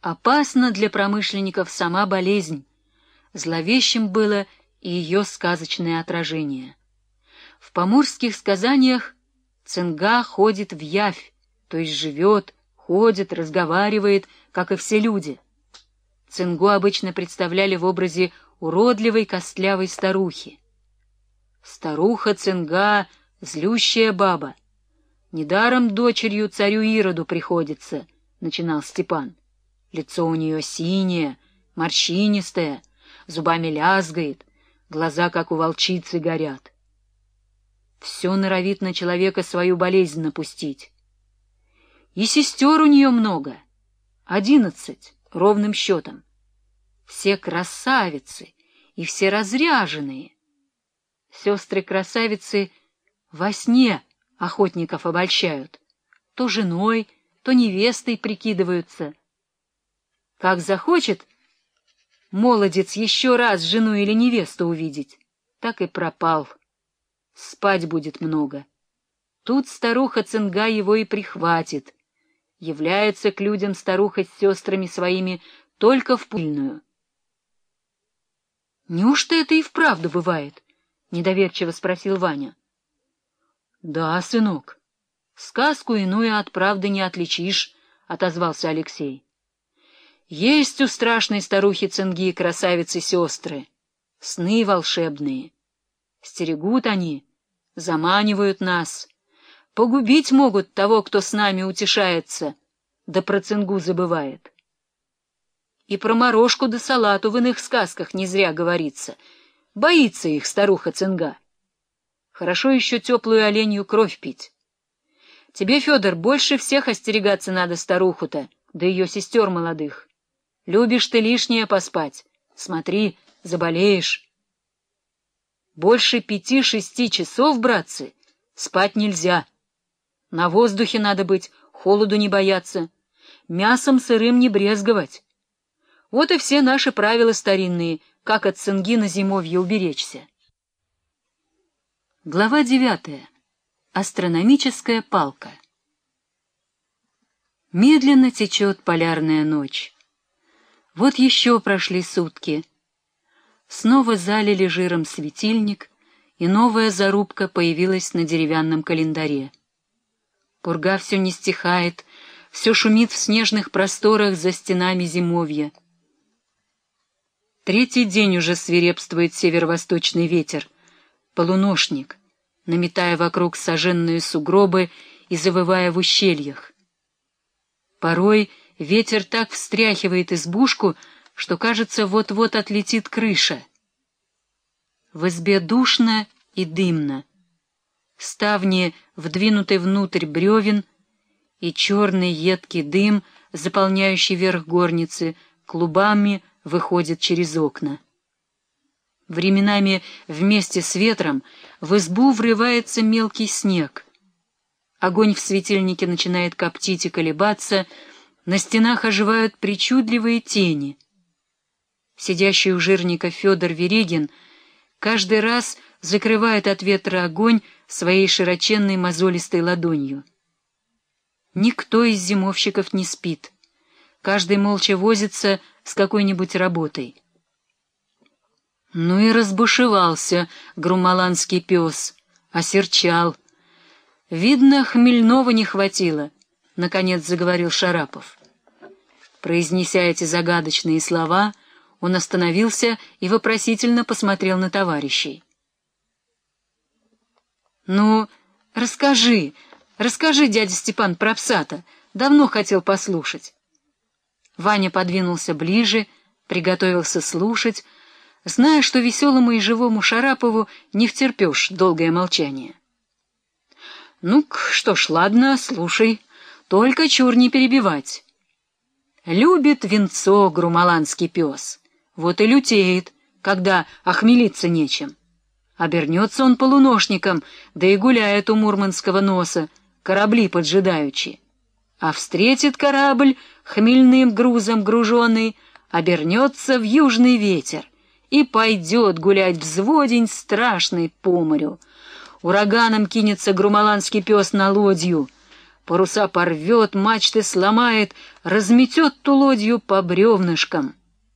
Опасна для промышленников сама болезнь. Зловещим было и ее сказочное отражение. В поморских сказаниях цинга ходит в явь, то есть живет, ходит, разговаривает, как и все люди. Цингу обычно представляли в образе уродливой костлявой старухи. Старуха Цинга — злющая баба. Недаром дочерью царю Ироду приходится, — начинал Степан. Лицо у нее синее, морщинистое, зубами лязгает, глаза, как у волчицы, горят. Все норовит на человека свою болезнь напустить. И сестер у нее много, одиннадцать, ровным счетом. Все красавицы и все разряженные. Сестры-красавицы во сне охотников обольщают, то женой, то невестой прикидываются. Как захочет молодец еще раз жену или невесту увидеть, так и пропал. Спать будет много. Тут старуха Цинга его и прихватит. Является к людям старуха с сестрами своими только в пыльную. Неужто это и вправду бывает? — недоверчиво спросил Ваня. — Да, сынок. Сказку иную от правды не отличишь, — отозвался Алексей. Есть у страшной старухи Цинги красавицы-сестры, сны волшебные. Стерегут они, заманивают нас. Погубить могут того, кто с нами утешается, да про Цингу забывает. И про морожку да салату в иных сказках не зря говорится — Боится их старуха Цинга. Хорошо еще теплую оленью кровь пить. Тебе, Федор, больше всех остерегаться надо старуху-то, да ее сестер молодых. Любишь ты лишнее поспать. Смотри, заболеешь. Больше пяти-шести часов, братцы, спать нельзя. На воздухе надо быть, холоду не бояться, мясом сырым не брезговать. Вот и все наши правила старинные, как от цинги на зимовье уберечься. Глава девятая. Астрономическая палка. Медленно течет полярная ночь. Вот еще прошли сутки. Снова залили жиром светильник, и новая зарубка появилась на деревянном календаре. Пурга все не стихает, все шумит в снежных просторах за стенами зимовья — Третий день уже свирепствует северо-восточный ветер, полуношник, наметая вокруг соженные сугробы и завывая в ущельях. Порой ветер так встряхивает избушку, что, кажется, вот-вот отлетит крыша. В избе душно и дымно. Ставни вдвинуты внутрь бревен, и черный едкий дым, заполняющий верх горницы, клубами — выходит через окна. Временами вместе с ветром в избу врывается мелкий снег. Огонь в светильнике начинает коптить и колебаться, на стенах оживают причудливые тени. Сидящий у жирника Федор Верегин каждый раз закрывает от ветра огонь своей широченной мозолистой ладонью. Никто из зимовщиков не спит. Каждый молча возится с какой-нибудь работой. Ну и разбушевался грумаланский пес, осерчал. Видно, хмельного не хватило, — наконец заговорил Шарапов. Произнеся эти загадочные слова, он остановился и вопросительно посмотрел на товарищей. — Ну, расскажи, расскажи, дядя Степан, про пса-то. Давно хотел послушать. Ваня подвинулся ближе, приготовился слушать, зная, что веселому и живому Шарапову не втерпешь долгое молчание. ну что ж, ладно, слушай, только чур не перебивать. Любит венцо грумаланский пес, вот и лютеет, когда охмелиться нечем. Обернется он полуношником, да и гуляет у мурманского носа, корабли поджидаючи а встретит корабль хмельным грузом груженный, обернется в южный ветер и пойдет гулять взводень страшный по морю. Ураганом кинется грумаланский пес на лодью, паруса порвет, мачты сломает, разметет ту лодью по бревнышкам.